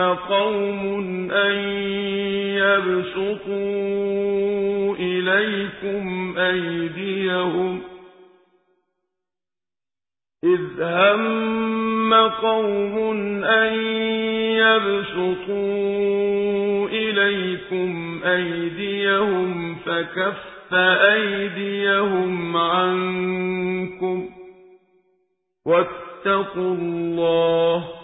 قوم أن يبسطوا إليكم أيديهم إذ هم قوم أن يبسطوا إليكم أيديهم فكف أيديهم عنكم واتقوا الله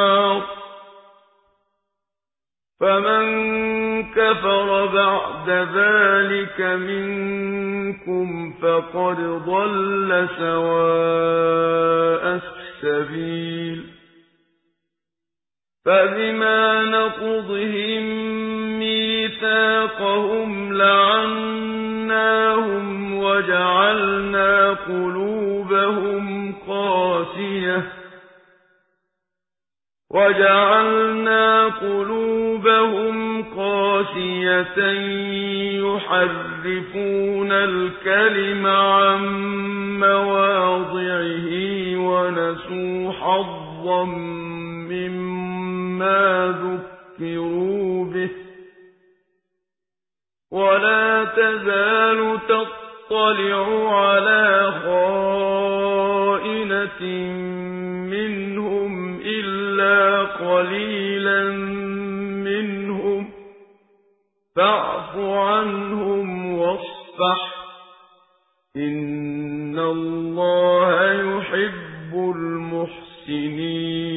فمن كفر بعد ذلك منكم فقد ضل سواء السبيل فبما نقضهم ميثاقهم لعناهم وجعلنا قلوبهم قاسية وجعلنا قلوبهم قاسية يحرفون الكلم عن مواضعه ونسوا حظا مما ذكروا به. ولا تزال تطلع على خائنة قليلا منهم. فاعف عنهم واصفح. إن الله يحب المحسنين.